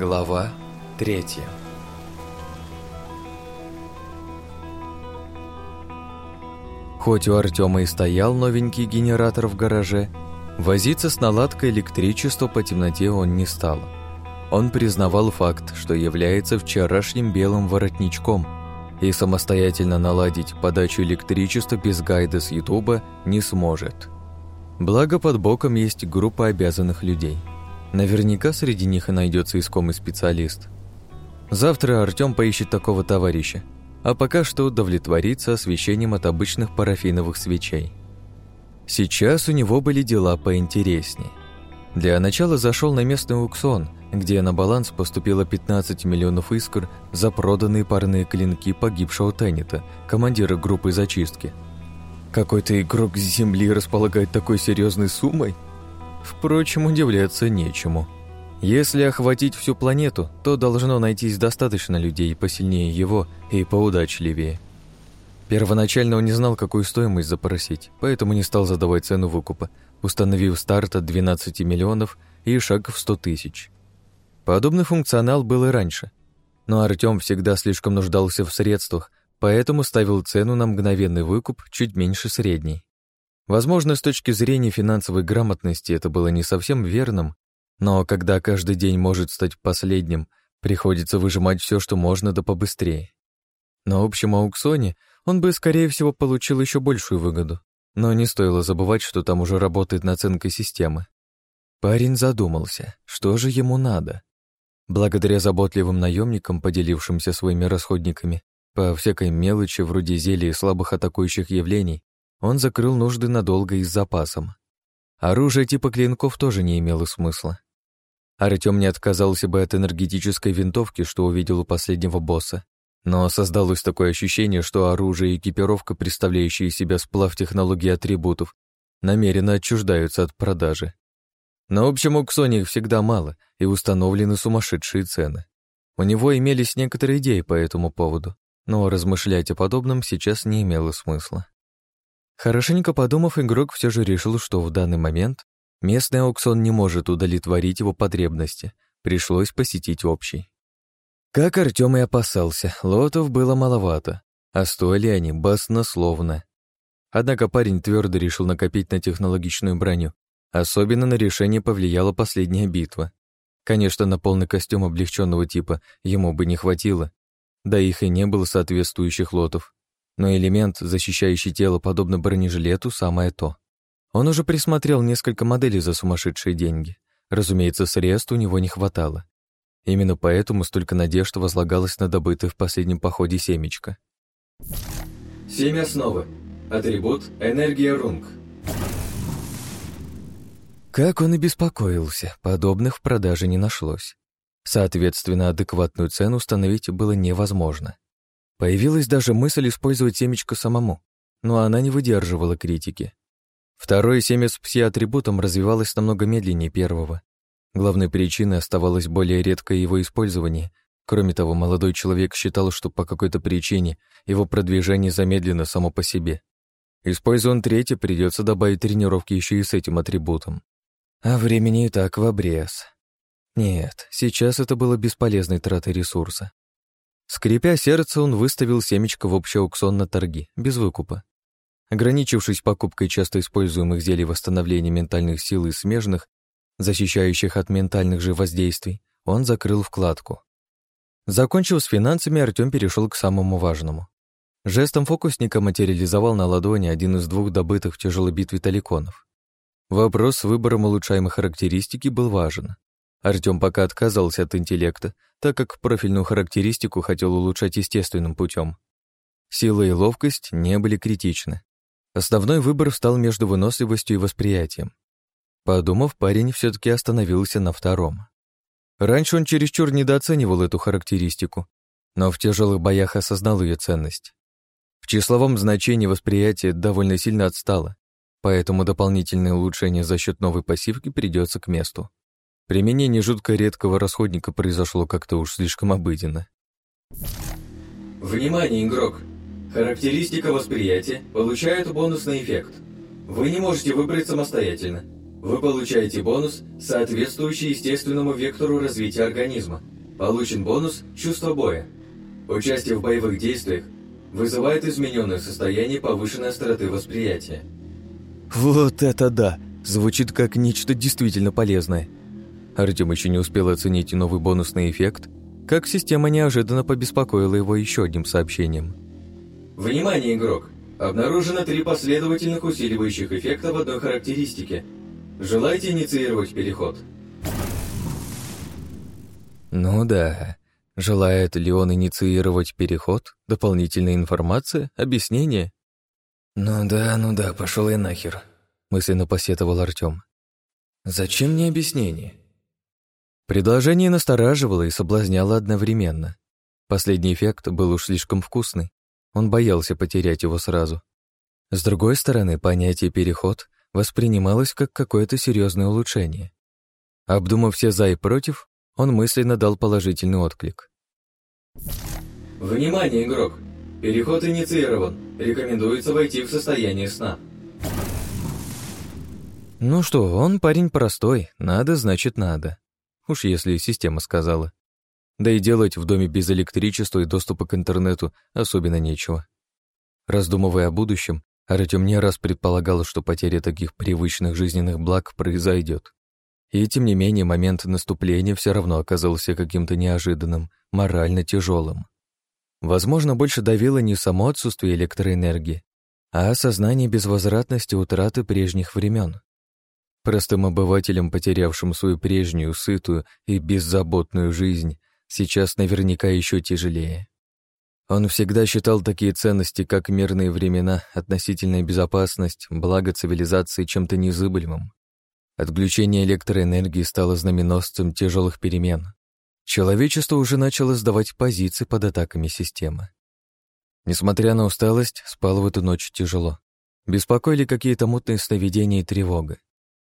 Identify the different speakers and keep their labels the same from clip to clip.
Speaker 1: Глава третья Хоть у Артема и стоял новенький генератор в гараже, возиться с наладкой электричества по темноте он не стал. Он признавал факт, что является вчерашним белым воротничком и самостоятельно наладить подачу электричества без гайда с Ютуба не сможет. Благо под боком есть группа обязанных людей – Наверняка среди них и найдется искомый специалист. Завтра Артём поищет такого товарища, а пока что удовлетворится освещением от обычных парафиновых свечей. Сейчас у него были дела поинтереснее. Для начала зашел на местный аукцион, где на баланс поступило 15 миллионов искр за проданные парные клинки погибшего Теннита, командира группы зачистки. Какой-то игрок с земли располагает такой серьезной суммой – Впрочем, удивляться нечему. Если охватить всю планету, то должно найтись достаточно людей посильнее его и поудачливее. Первоначально он не знал, какую стоимость запросить, поэтому не стал задавать цену выкупа, установив старт от 12 миллионов и шаг в 100 тысяч. Подобный функционал был и раньше, но Артём всегда слишком нуждался в средствах, поэтому ставил цену на мгновенный выкуп чуть меньше средней. Возможно, с точки зрения финансовой грамотности это было не совсем верным, но когда каждый день может стать последним, приходится выжимать все, что можно, да побыстрее. На общем аукционе он бы, скорее всего, получил еще большую выгоду, но не стоило забывать, что там уже работает наценка системы. Парень задумался, что же ему надо. Благодаря заботливым наемникам, поделившимся своими расходниками, по всякой мелочи вроде зелий и слабых атакующих явлений, он закрыл нужды надолго и с запасом. Оружие типа клинков тоже не имело смысла. Артём не отказался бы от энергетической винтовки, что увидел у последнего босса, но создалось такое ощущение, что оружие и экипировка, представляющие из себя сплав технологий атрибутов, намеренно отчуждаются от продажи. На общем аукционе их всегда мало, и установлены сумасшедшие цены. У него имелись некоторые идеи по этому поводу, но размышлять о подобном сейчас не имело смысла. Хорошенько подумав, игрок все же решил, что в данный момент местный аукцион не может удовлетворить его потребности, пришлось посетить общий. Как Артем и опасался, лотов было маловато, а стоили они баснословно. Однако парень твердо решил накопить на технологичную броню. Особенно на решение повлияла последняя битва. Конечно, на полный костюм облегченного типа ему бы не хватило, да их и не было соответствующих лотов но элемент, защищающий тело подобно бронежилету, самое то. Он уже присмотрел несколько моделей за сумасшедшие деньги. Разумеется, средств у него не хватало. Именно поэтому столько надежд возлагалось на добытое в последнем походе семечко.
Speaker 2: Семя основы. Атрибут «Энергия рунг».
Speaker 1: Как он и беспокоился, подобных в продаже не нашлось. Соответственно, адекватную цену установить было невозможно. Появилась даже мысль использовать семечко самому, но она не выдерживала критики. Второе семя с пси-атрибутом развивалось намного медленнее первого. Главной причиной оставалось более редкое его использование. Кроме того, молодой человек считал, что по какой-то причине его продвижение замедлено само по себе. Используя он третье, придется добавить тренировки еще и с этим атрибутом. А времени и так в обрез. Нет, сейчас это было бесполезной тратой ресурса. Скрипя сердце, он выставил семечко в общий аукцион на торги, без выкупа. Ограничившись покупкой часто используемых зелий восстановления ментальных сил и смежных, защищающих от ментальных же воздействий, он закрыл вкладку. Закончив с финансами, Артём перешел к самому важному. Жестом фокусника материализовал на ладони один из двух добытых в тяжелой битве таликонов. Вопрос с выбором улучшаемой характеристики был важен. Артём пока отказался от интеллекта, так как профильную характеристику хотел улучшать естественным путем. Сила и ловкость не были критичны. Основной выбор встал между выносливостью и восприятием. Подумав, парень все таки остановился на втором. Раньше он чересчур недооценивал эту характеристику, но в тяжелых боях осознал ее ценность. В числовом значении восприятие довольно сильно отстало, поэтому дополнительное улучшение за счет новой пассивки придется к месту. Применение жутко редкого расходника произошло как-то уж слишком обыденно.
Speaker 2: Внимание, игрок! Характеристика восприятия получает бонусный эффект. Вы не можете выбрать самостоятельно. Вы получаете бонус, соответствующий естественному вектору развития организма. Получен бонус «Чувство боя». Участие в боевых действиях вызывает измененное состояние повышенной остроты восприятия.
Speaker 1: Вот это да! Звучит как нечто действительно полезное. Артем еще не успел оценить новый бонусный эффект, как система неожиданно побеспокоила его еще одним сообщением.
Speaker 2: Внимание, игрок! Обнаружено три последовательных усиливающих эффекта в одной характеристике. Желаете инициировать переход?
Speaker 1: Ну да. Желает ли он инициировать переход? Дополнительная информация? Объяснение? Ну да, ну да, пошел я нахер, мысленно посетовал Артем. Зачем мне объяснение? Предложение настораживало и соблазняло одновременно. Последний эффект был уж слишком вкусный. Он боялся потерять его сразу. С другой стороны, понятие «переход» воспринималось как какое-то серьезное улучшение. Обдумав все «за» и «против», он мысленно дал положительный отклик.
Speaker 2: Внимание, игрок! Переход инициирован. Рекомендуется войти в состояние сна.
Speaker 1: Ну что, он парень простой. Надо, значит, надо. Уж если система сказала. Да и делать в доме без электричества и доступа к интернету особенно нечего. Раздумывая о будущем, Артем не раз предполагал, что потеря таких привычных жизненных благ произойдет. И тем не менее момент наступления все равно оказался каким-то неожиданным, морально тяжелым. Возможно, больше давило не само отсутствие электроэнергии, а осознание безвозвратности утраты прежних времен. Простым обывателям, потерявшим свою прежнюю, сытую и беззаботную жизнь, сейчас наверняка еще тяжелее. Он всегда считал такие ценности, как мирные времена, относительная безопасность, благо цивилизации чем-то незыблемым. Отключение электроэнергии стало знаменосцем тяжелых перемен. Человечество уже начало сдавать позиции под атаками системы. Несмотря на усталость, спал в эту ночь тяжело. Беспокоили какие-то мутные сновидения и тревога.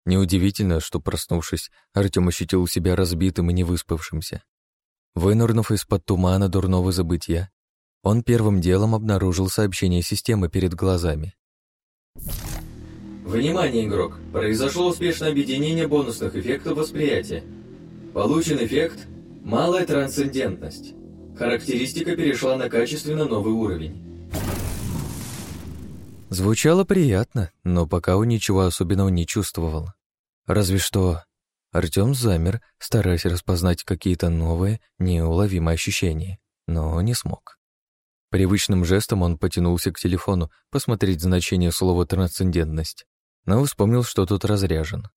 Speaker 1: Неудивительно, что, проснувшись, Артем ощутил себя разбитым и невыспавшимся. Вынурнув из-под тумана дурного забытия, он первым делом обнаружил сообщение системы перед глазами.
Speaker 2: Внимание, игрок! Произошло успешное объединение бонусных эффектов восприятия. Получен эффект «Малая трансцендентность». Характеристика перешла на качественно новый уровень.
Speaker 1: Звучало приятно, но пока он ничего особенного не чувствовал. Разве что Артем замер, стараясь распознать какие-то новые, неуловимые ощущения, но не смог. Привычным жестом он потянулся к телефону посмотреть значение слова «трансцендентность», но вспомнил, что тут разряжен.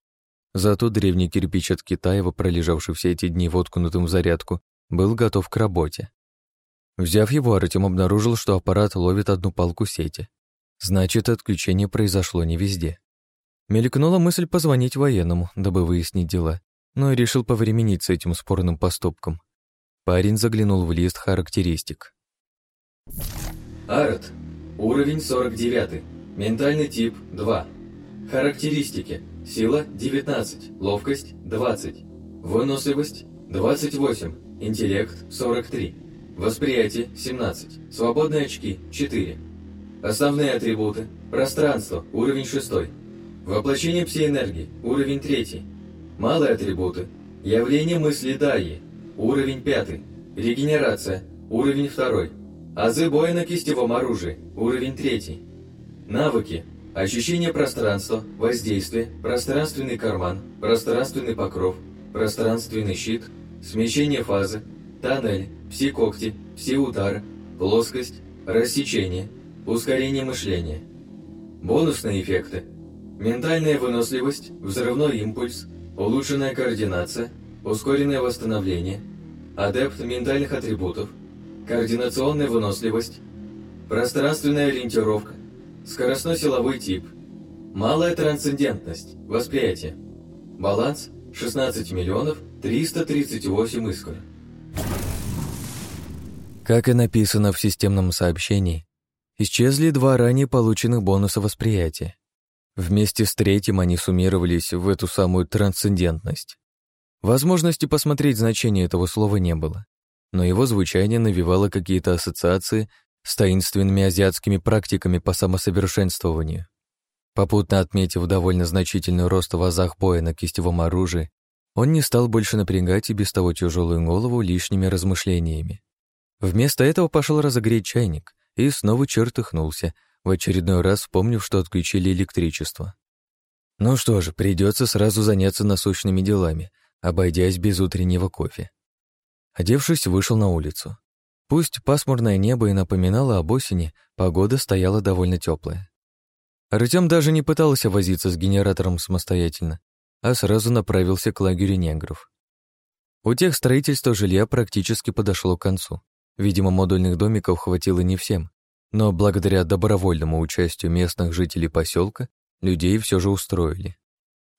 Speaker 1: Зато древний кирпич от Китаева, пролежавший все эти дни воткнутым в зарядку, был готов к работе. Взяв его, Артем обнаружил, что аппарат ловит одну палку сети. Значит, отключение произошло не везде. Мелькнула мысль позвонить военному, дабы выяснить дела, но и решил повременить с этим спорным поступком. Парень заглянул в лист характеристик.
Speaker 2: Арт. Уровень 49. Ментальный тип 2. Характеристики. Сила 19, ловкость 20, выносливость 28, интеллект 43, восприятие 17, свободные очки 4. Основные атрибуты. Пространство, уровень 6. Воплощение псиэнергии, уровень 3. Малые атрибуты. Явление мысли Дайи, уровень 5. Регенерация, уровень 2. Азы боя на кистевом оружии, уровень 3. Навыки. Ощущение пространства, воздействие, пространственный карман, пространственный покров, пространственный щит, смещение фазы, тоннель, пси-когти, пси-удар, плоскость, рассечение, ускорение мышления. Бонусные эффекты. Ментальная выносливость, взрывной импульс, улучшенная координация, ускоренное восстановление, адепт ментальных атрибутов, координационная выносливость, пространственная ориентировка, Скоростной силовой тип. Малая трансцендентность. Восприятие. Баланс 16 миллионов 338 искр.
Speaker 1: Как и написано в системном сообщении, исчезли два ранее полученных бонуса восприятия. Вместе с третьим они суммировались в эту самую трансцендентность. Возможности посмотреть значение этого слова не было, но его звучание навевало какие-то ассоциации с таинственными азиатскими практиками по самосовершенствованию. Попутно отметив довольно значительный рост в азах боя на кистевом оружии, он не стал больше напрягать и без того тяжелую голову лишними размышлениями. Вместо этого пошел разогреть чайник и снова чертыхнулся, в очередной раз вспомнив, что отключили электричество. Ну что же, придется сразу заняться насущными делами, обойдясь без утреннего кофе. Одевшись, вышел на улицу. Пусть пасмурное небо и напоминало об осени, погода стояла довольно теплая. Артем даже не пытался возиться с генератором самостоятельно, а сразу направился к лагерю негров. У тех строительство жилья практически подошло к концу. Видимо, модульных домиков хватило не всем, но благодаря добровольному участию местных жителей поселка людей все же устроили.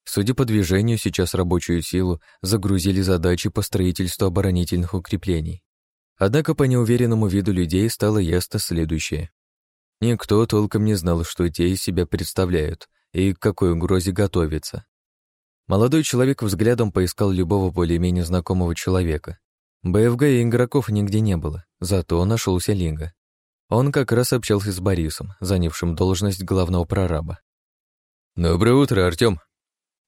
Speaker 1: Судя по движению, сейчас рабочую силу загрузили задачи по строительству оборонительных укреплений. Однако по неуверенному виду людей стало ясно следующее. Никто толком не знал, что те из себя представляют и к какой угрозе готовятся. Молодой человек взглядом поискал любого более-менее знакомого человека. БФГ и игроков нигде не было, зато нашелся Линга. Он как раз общался с Борисом, занявшим должность главного прораба.
Speaker 3: «Доброе утро, Артём!»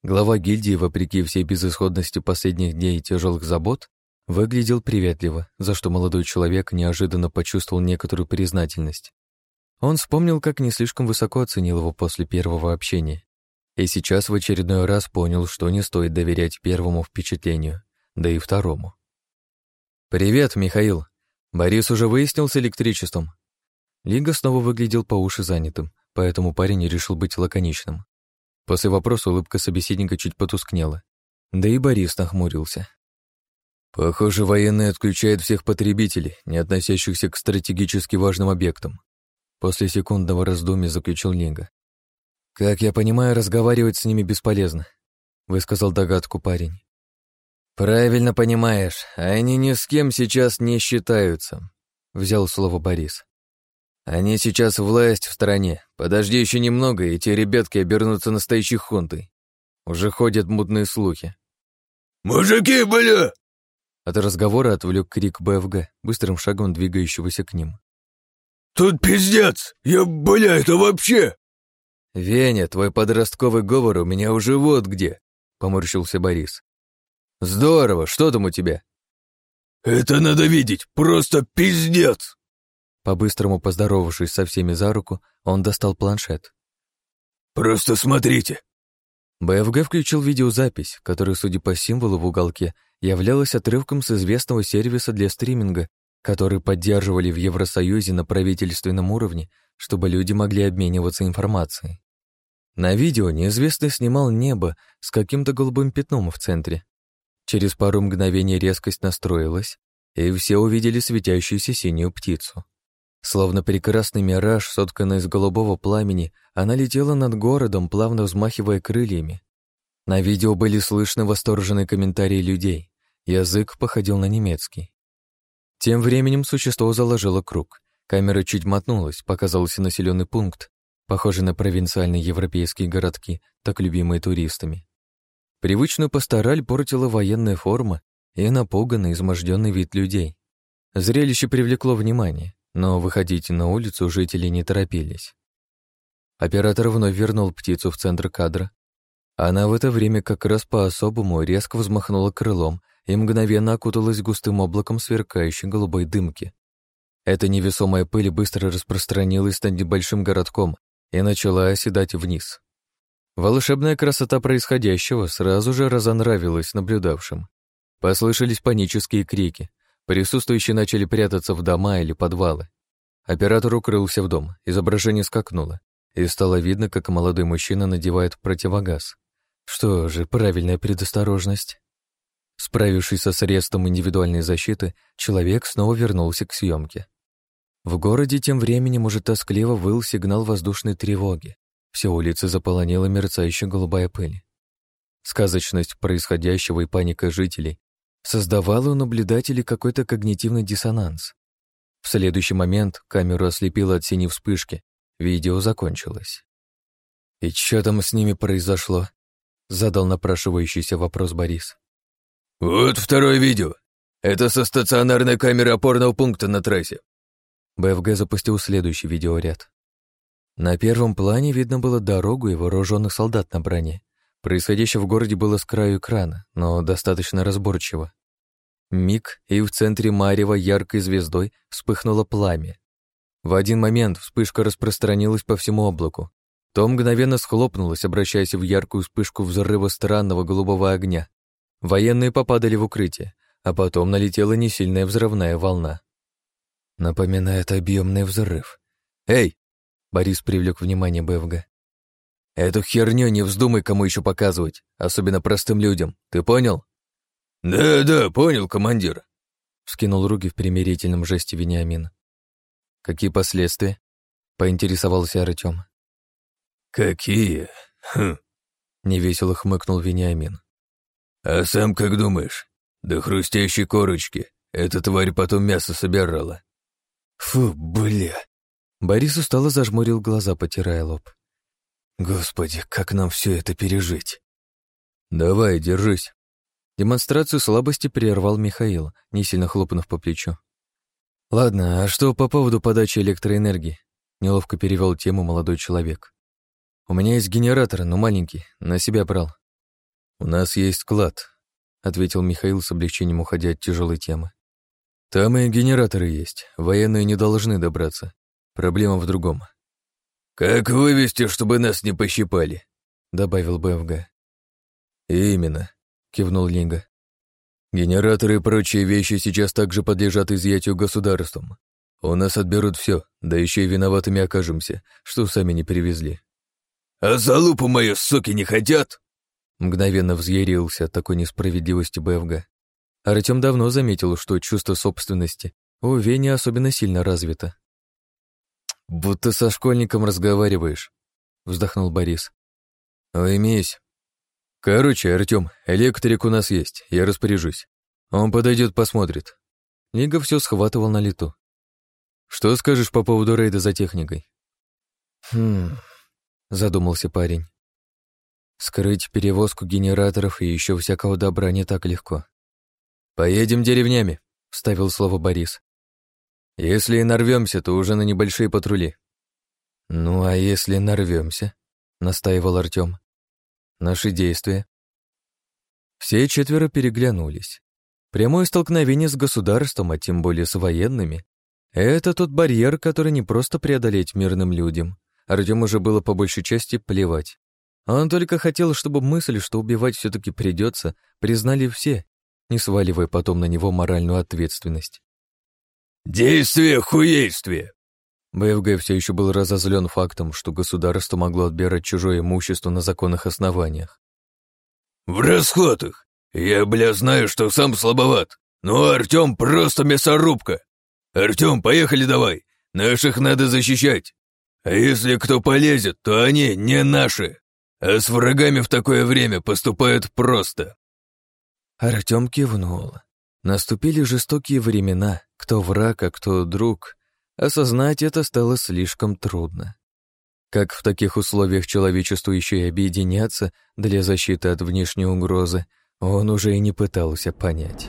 Speaker 1: Глава гильдии, вопреки всей безысходности последних дней и тяжелых забот, выглядел приветливо, за что молодой человек неожиданно почувствовал некоторую признательность. Он вспомнил, как не слишком высоко оценил его после первого общения. И сейчас в очередной раз понял, что не стоит доверять первому впечатлению, да и второму. «Привет, Михаил. Борис уже выяснил с электричеством?» Лига снова выглядел по уши занятым, поэтому парень решил быть лаконичным. После вопроса улыбка собеседника чуть потускнела. Да и Борис нахмурился.
Speaker 3: «Похоже, военные отключают всех потребителей, не относящихся к стратегически важным объектам. После секундного раздумья заключил Линга.
Speaker 1: «Как я понимаю, разговаривать с ними бесполезно», — высказал догадку парень.
Speaker 3: «Правильно понимаешь, они ни с кем сейчас не считаются», — взял слово Борис. «Они сейчас власть в стране. Подожди еще немного, и те ребятки обернутся настоящей хунтой. Уже ходят мутные слухи».
Speaker 4: «Мужики, бля!»
Speaker 1: От разговора отвлек крик БФГ, быстрым шагом двигающегося к ним.
Speaker 4: Тут пиздец! Я, бля, это вообще...»
Speaker 3: «Веня, твой подростковый говор у меня уже вот где», — поморщился Борис. «Здорово, что там у тебя?»
Speaker 4: «Это надо видеть, просто пиздец!»
Speaker 1: По-быстрому поздоровавшись со всеми за руку, он достал планшет.
Speaker 4: «Просто смотрите!»
Speaker 1: БФГ включил видеозапись, которая, судя по символу в уголке, являлась отрывком с известного сервиса для стриминга которые поддерживали в Евросоюзе на правительственном уровне, чтобы люди могли обмениваться информацией. На видео неизвестный снимал небо с каким-то голубым пятном в центре. Через пару мгновений резкость настроилась, и все увидели светящуюся синюю птицу. Словно прекрасный мираж, сотканный из голубого пламени, она летела над городом, плавно взмахивая крыльями. На видео были слышны восторженные комментарии людей. Язык походил на немецкий. Тем временем существо заложило круг. Камера чуть мотнулась, показался населенный пункт, похожий на провинциальные европейские городки, так любимые туристами. Привычную пастораль портила военная форма и напуганный, изможденный вид людей. Зрелище привлекло внимание, но выходить на улицу жители не торопились. Оператор вновь вернул птицу в центр кадра. Она в это время как раз по-особому резко взмахнула крылом и мгновенно окуталась густым облаком сверкающей голубой дымки. Эта невесомая пыль быстро распространилась над небольшим городком и начала оседать вниз. Волшебная красота происходящего сразу же разонравилась наблюдавшим. Послышались панические крики. Присутствующие начали прятаться в дома или подвалы. Оператор укрылся в дом, изображение скакнуло, и стало видно, как молодой мужчина надевает противогаз. Что же, правильная предосторожность. Справившись со средством индивидуальной защиты, человек снова вернулся к съемке. В городе тем временем уже тоскливо выл сигнал воздушной тревоги. Все улицы заполонила мерцающая голубая пыль. Сказочность происходящего и паника жителей создавала у наблюдателей какой-то когнитивный диссонанс. В следующий момент камеру ослепило от синей вспышки. Видео закончилось. «И что там с ними произошло?» — задал напрашивающийся вопрос Борис.
Speaker 4: «Вот второе видео. Это со стационарной камеры опорного пункта на трассе».
Speaker 1: БФГ запустил следующий видеоряд. На первом плане видно было дорогу и вооруженных солдат на броне. Происходящее в городе было с краю экрана, но достаточно разборчиво. Миг, и в центре Марева яркой звездой вспыхнуло пламя. В один момент вспышка распространилась по всему облаку. То мгновенно схлопнулось, обращаясь в яркую вспышку взрыва странного голубого огня. Военные попадали в укрытие, а потом налетела несильная взрывная волна. Напоминает объемный взрыв. «Эй!» — Борис привлек внимание БФГ. «Эту херню не вздумай кому еще показывать, особенно простым людям. Ты понял?»
Speaker 4: «Да-да, понял, командир», —
Speaker 1: скинул руки в примирительном жесте Вениамин. «Какие последствия?» — поинтересовался Артем.
Speaker 4: «Какие? Хм!»
Speaker 1: — невесело хмыкнул Вениамин.
Speaker 4: «А сам как думаешь? До хрустящей корочки. Эта тварь потом мясо собирала».
Speaker 1: «Фу, бля!» Борис устало зажмурил глаза, потирая лоб. «Господи, как нам все это пережить?» «Давай, держись». Демонстрацию слабости прервал Михаил, не сильно хлопнув по плечу. «Ладно, а что по поводу подачи электроэнергии?» Неловко перевел тему молодой человек. «У меня есть генератор, но маленький, на себя брал». «У нас есть склад», — ответил Михаил с облегчением, уходя от тяжелой темы. «Там и генераторы есть, военные не должны добраться. Проблема в другом».
Speaker 4: «Как вывести, чтобы нас не пощипали?»
Speaker 1: — добавил БФГ. «Именно», — кивнул Линга. Генераторы и прочие вещи сейчас также подлежат изъятию государством. У нас отберут все, да еще и виноватыми окажемся, что сами не перевезли.
Speaker 4: А залупу мою, суки, не хотят?
Speaker 1: Мгновенно взъярился от такой несправедливости БФГ. Артем давно заметил, что чувство собственности у Вени особенно сильно развито. «Будто со школьником разговариваешь», — вздохнул Борис. «Уймись, «Короче, Артём, электрик у нас есть, я распоряжусь. Он подойдет, посмотрит». Лига все схватывал на лету. «Что скажешь по поводу рейда за техникой?» «Хм...» — задумался парень. «Скрыть перевозку генераторов и еще всякого добра не так легко». «Поедем деревнями», — вставил слово Борис. «Если и нарвемся, то уже на небольшие патрули». «Ну, а если нарвемся?» — настаивал Артём. Наши действия. Все четверо переглянулись. Прямое столкновение с государством, а тем более с военными, это тот барьер, который не просто преодолеть мирным людям. Артему уже было по большей части плевать. Он только хотел, чтобы мысль, что убивать все-таки придется, признали все, не сваливая потом на него моральную ответственность.
Speaker 4: «Действие хуействие!»
Speaker 1: БФГ все еще был разозлен фактом, что государство могло отбирать чужое имущество на законных основаниях.
Speaker 4: «В расходах! Я, бля, знаю, что сам слабоват, но Артем просто мясорубка! Артем, поехали давай! Наших надо защищать! А если кто полезет, то они не наши! А с врагами в такое время поступают просто!»
Speaker 1: Артем кивнул. Наступили жестокие времена, кто враг, а кто друг — Осознать это стало слишком трудно. Как в таких условиях человечеству еще и объединяться для защиты от внешней угрозы, он уже и не пытался понять.